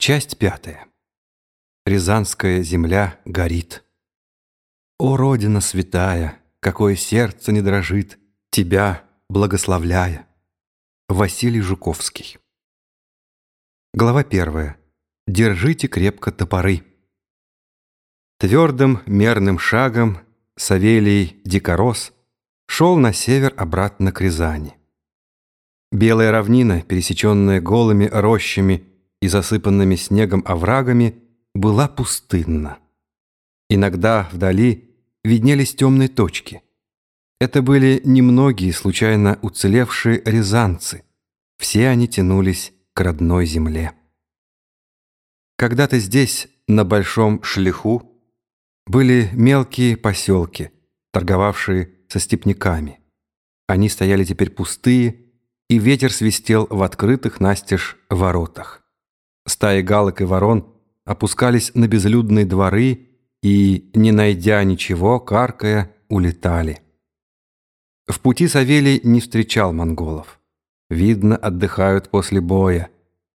Часть пятая. Рязанская земля горит. О, Родина святая, какое сердце не дрожит, Тебя благословляя. Василий Жуковский. Глава первая. Держите крепко топоры. Твердым мерным шагом Савелий Дикорос шел на север обратно к Рязани. Белая равнина, пересеченная голыми рощами и засыпанными снегом оврагами, была пустынна. Иногда вдали виднелись темные точки. Это были немногие случайно уцелевшие рязанцы. Все они тянулись к родной земле. Когда-то здесь, на Большом Шлиху, были мелкие поселки, торговавшие со степняками. Они стояли теперь пустые, и ветер свистел в открытых настежь воротах. Стаи галок и ворон опускались на безлюдные дворы и, не найдя ничего, каркая, улетали. В пути Савелий не встречал монголов. Видно, отдыхают после боя,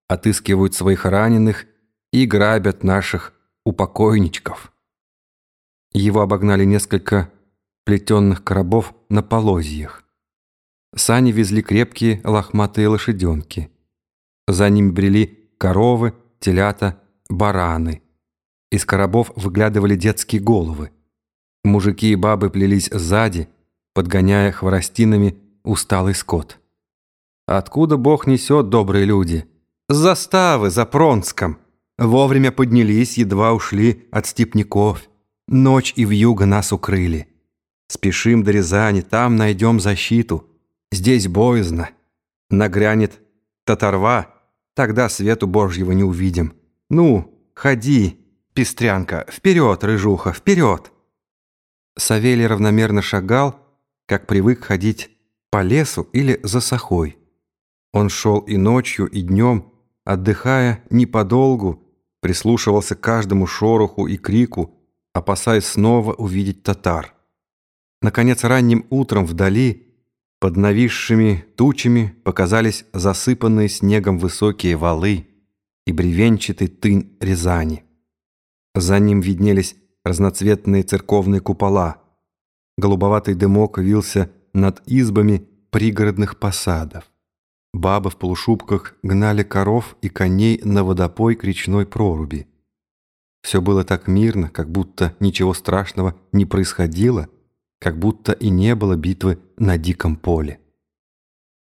отыскивают своих раненых и грабят наших упокойничков. Его обогнали несколько плетенных коробов на полозьях. Сани везли крепкие лохматые лошаденки. За ними брели коровы, телята, бараны. Из коробов выглядывали детские головы. Мужики и бабы плелись сзади, подгоняя хворостинами усталый скот. Откуда Бог несет, добрые люди? С заставы за Пронском. Вовремя поднялись, едва ушли от степняков. Ночь и вьюга нас укрыли. Спешим до Рязани, там найдем защиту. Здесь боязно. Нагрянет татарва, тогда свету Божьего не увидим. Ну, ходи, пестрянка, вперед, рыжуха, вперед. Савелий равномерно шагал, как привык ходить по лесу или за сахой. Он шел и ночью, и днем, отдыхая не подолгу, прислушивался к каждому шороху и крику, опасаясь снова увидеть татар. Наконец, ранним утром вдали, под нависшими тучами, показались засыпанные снегом высокие валы и бревенчатый тын Рязани. За ним виднелись разноцветные церковные купола. Голубоватый дымок вился над избами пригородных посадов. Бабы в полушубках гнали коров и коней на водопой к речной проруби. Все было так мирно, как будто ничего страшного не происходило, как будто и не было битвы на диком поле.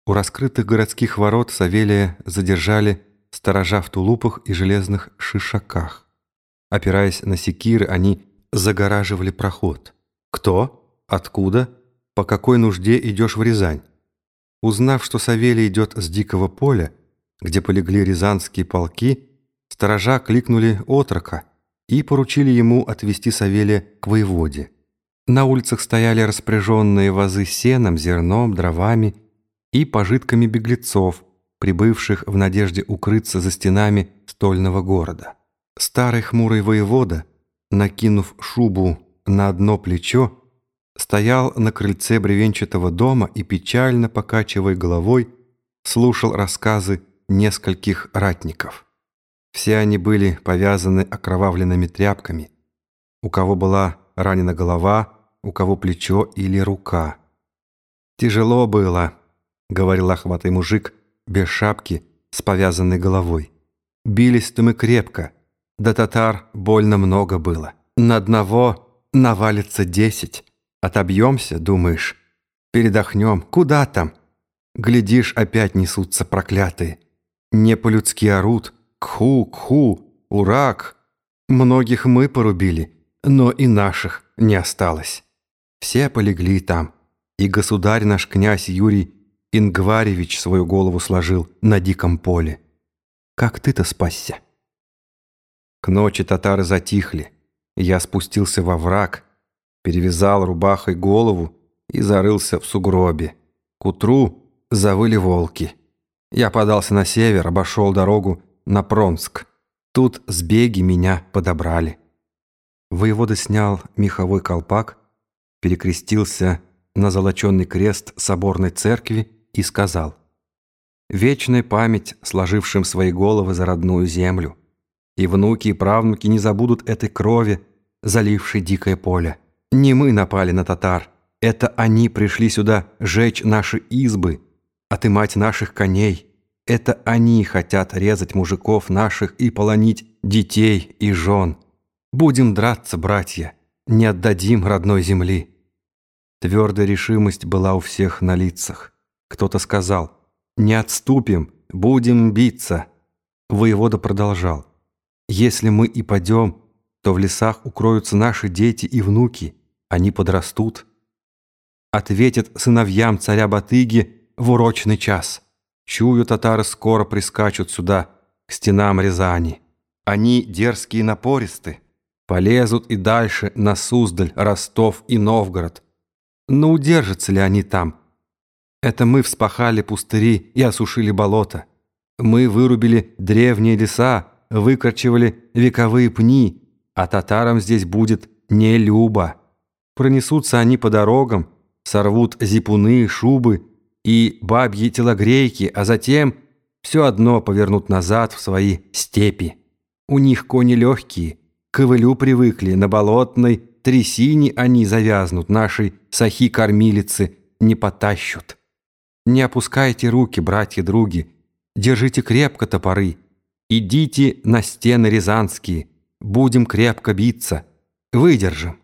У раскрытых городских ворот Савелия задержали сторожа в тулупах и железных шишаках. Опираясь на секиры, они загораживали проход. Кто? Откуда? По какой нужде идешь в Рязань? Узнав, что Савелий идет с дикого поля, где полегли рязанские полки, сторожа кликнули отрока и поручили ему отвести Савелия к воеводе. На улицах стояли распряженные вазы сеном, зерном, дровами и пожитками беглецов, прибывших в надежде укрыться за стенами стольного города. Старый хмурый воевода, накинув шубу на одно плечо, стоял на крыльце бревенчатого дома и, печально покачивая головой, слушал рассказы нескольких ратников. Все они были повязаны окровавленными тряпками. У кого была ранена голова, у кого плечо или рука. «Тяжело было», — говорил охватый мужик без шапки с повязанной головой. «Бились-то мы крепко, да татар больно много было. На одного навалится десять. Отобьемся, думаешь? Передохнем. Куда там? Глядишь, опять несутся проклятые. Не по-людски орут, Кху, кху, урак. Многих мы порубили, но и наших не осталось. Все полегли там, и государь наш князь Юрий Ингваревич свою голову сложил на диком поле. Как ты-то спасся? К ночи татары затихли. Я спустился во враг, перевязал рубахой голову и зарылся в сугробе. К утру завыли волки. Я подался на север, обошел дорогу на Пронск. Тут сбеги меня подобрали. Воевода снял меховой колпак, перекрестился на золоченный крест соборной церкви и сказал «Вечная память сложившим свои головы за родную землю. и внуки и правнуки не забудут этой крови, залившей дикое поле. Не мы напали на татар, это они пришли сюда жечь наши избы, отымать наших коней. Это они хотят резать мужиков наших и полонить детей и жен. Будем драться, братья, не отдадим родной земли». Твердая решимость была у всех на лицах. Кто-то сказал «Не отступим, будем биться». Воевода продолжал «Если мы и падем, то в лесах укроются наши дети и внуки, они подрастут». Ответят сыновьям царя Батыги в урочный час. Чую, татары скоро прискачут сюда, к стенам Рязани. Они дерзкие и напористы, полезут и дальше на Суздаль, Ростов и Новгород. Но удержатся ли они там? Это мы вспахали пустыри и осушили болото. Мы вырубили древние леса, выкорчевали вековые пни, а татарам здесь будет не любо. Пронесутся они по дорогам, сорвут зипуны, шубы и бабьи телогрейки, а затем все одно повернут назад в свои степи. У них кони легкие, ковылю привыкли, на болотной трясине они завязнут, нашей сахи-кормилицы не потащут. Не опускайте руки, братья-други, держите крепко топоры, идите на стены рязанские, будем крепко биться, выдержим.